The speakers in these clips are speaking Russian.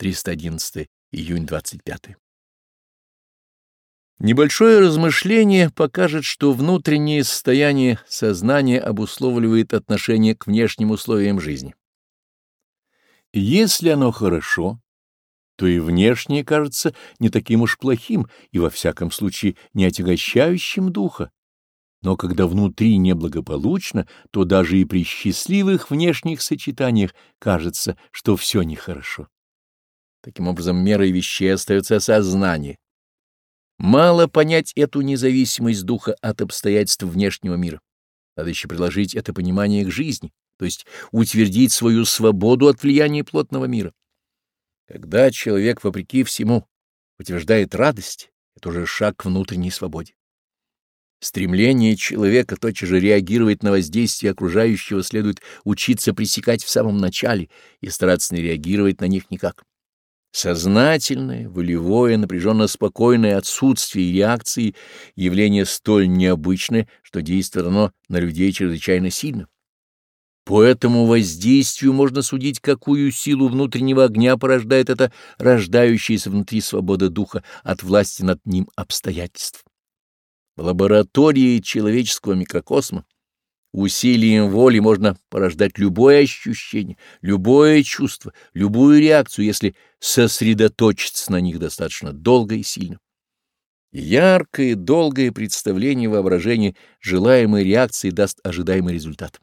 311 июнь 25. Небольшое размышление покажет, что внутреннее состояние сознания обусловливает отношение к внешним условиям жизни. Если оно хорошо, то и внешнее кажется не таким уж плохим и, во всяком случае, не отягощающим духа. Но когда внутри неблагополучно, то даже и при счастливых внешних сочетаниях кажется, что все нехорошо. Таким образом, мерой вещей остается сознание. Мало понять эту независимость духа от обстоятельств внешнего мира. Надо еще приложить это понимание к жизни, то есть утвердить свою свободу от влияния плотного мира. Когда человек, вопреки всему, утверждает радость, это уже шаг к внутренней свободе. Стремление человека тотчас же реагировать на воздействие окружающего следует учиться пресекать в самом начале и стараться не реагировать на них никак. Сознательное, волевое, напряженно спокойное отсутствие реакции — явление столь необычное, что действие равно на людей чрезвычайно сильно. По этому воздействию можно судить, какую силу внутреннего огня порождает эта рождающаяся внутри свобода духа от власти над ним обстоятельств. В лаборатории человеческого микрокосма усилием воли можно порождать любое ощущение, любое чувство, любую реакцию, если сосредоточиться на них достаточно долго и сильно. Яркое, долгое представление воображения желаемой реакции даст ожидаемый результат.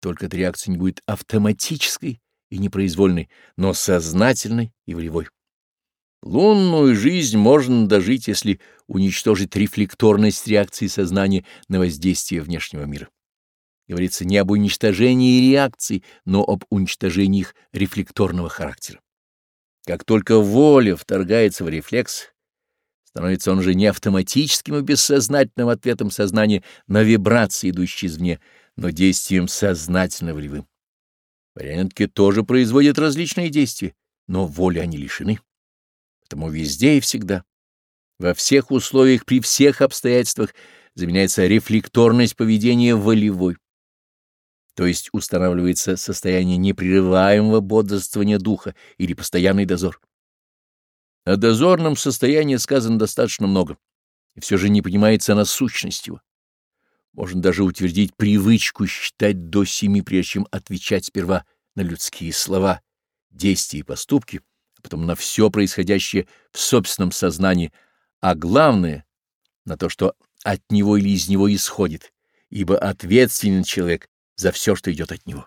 Только эта реакция не будет автоматической и непроизвольной, но сознательной и волевой. Лунную жизнь можно дожить, если уничтожить рефлекторность реакции сознания на воздействие внешнего мира. Говорится не об уничтожении реакций, но об уничтожении их рефлекторного характера. Как только воля вторгается в рефлекс, становится он же не автоматическим и бессознательным ответом сознания на вибрации, идущие извне, но действием сознательно волевым. Вариантки тоже производят различные действия, но воли они лишены. Поэтому везде и всегда, во всех условиях, при всех обстоятельствах заменяется рефлекторность поведения волевой то есть устанавливается состояние непрерываемого бодрствования духа или постоянный дозор. О дозорном состоянии сказано достаточно много, и все же не понимается она сущность его. Можно даже утвердить привычку считать до семи, прежде чем отвечать сперва на людские слова, действия и поступки, а потом на все происходящее в собственном сознании, а главное — на то, что от него или из него исходит, ибо ответственен человек за все, что идет от него.